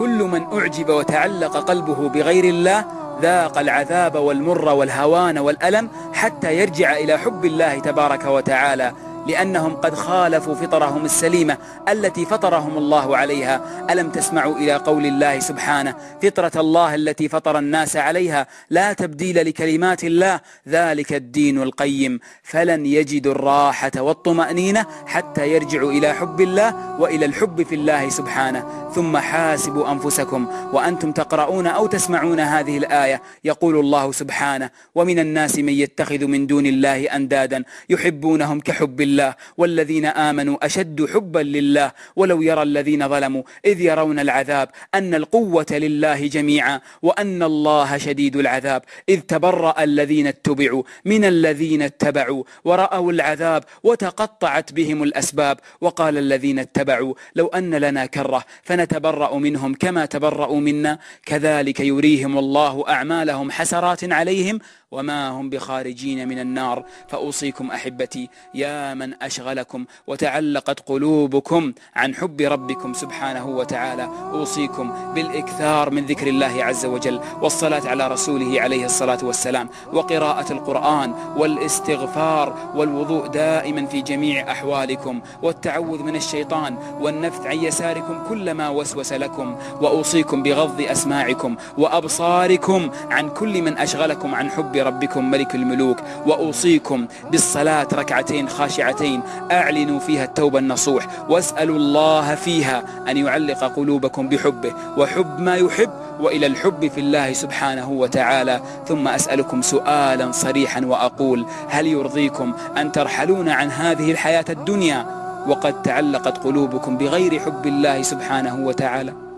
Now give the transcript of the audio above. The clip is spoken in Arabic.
كل من أعجب وتعلق قلبه بغير الله ذاق العذاب والمر والهوان والألم حتى يرجع إلى حب الله تبارك وتعالى. لأنهم قد خالفوا فطرهم السليمة التي فطرهم الله عليها. ألم تسمعوا إلى قول الله سبحانه فطرة الله التي فطر الناس عليها لا تبديل لكلمات الله ذلك الدين القيم. فلن يجدوا الراحة والطمأنينة حتى يرجعوا إلى حب الله وإلى الحب في الله سبحانه. ثم حاسبوا أنفسكم وأنتم تقرؤون أو تسمعون هذه الآية. يقول الله سبحانه ومن الناس من يتخذ من دون الله أندادا يحبونهم كحب الله والذين آمنوا أشد حبا لله ولو يرى الذين ظلموا إذ يرون العذاب أن القوة لله جميعا وأن الله شديد العذاب إذ تبرأ الذين اتبعوا من الذين اتبعوا ورأوا العذاب وتقطعت بهم الأسباب وقال الذين اتبعوا لو أن لنا كرة فنتبرأ منهم كما تبرأوا منا كذلك يريهم الله أعمالهم حسرات عليهم وما هم بخارجين من النار فأوصيكم أحبتي يا من أشغلكم وتعلقت قلوبكم عن حب ربكم سبحانه وتعالى. أوصيكم بالإكثار من ذكر الله عز وجل والصلاة على رسوله عليه الصلاة والسلام وقراءة القرآن والاستغفار والوضوء دائما في جميع أحوالكم والتعوذ من الشيطان والنفث عن يساركم كلما وسوس لكم. وأوصيكم بغض أسماعكم وأبصاركم عن كل من أشغلكم عن حب ربكم ملك الملوك وأوصيكم بالصلاة ركعتين خاشعتين. أعلنوا فيها التوبة النصوح. واسألوا الله فيها أن يعلق قلوبكم بحبه وحب ما يحب وإلى الحب في الله سبحانه وتعالى. ثم أسألكم سؤالا صريحا وأقول هل يرضيكم أن ترحلون عن هذه الحياة الدنيا؟ وقد تعلقت قلوبكم بغير حب الله سبحانه وتعالى.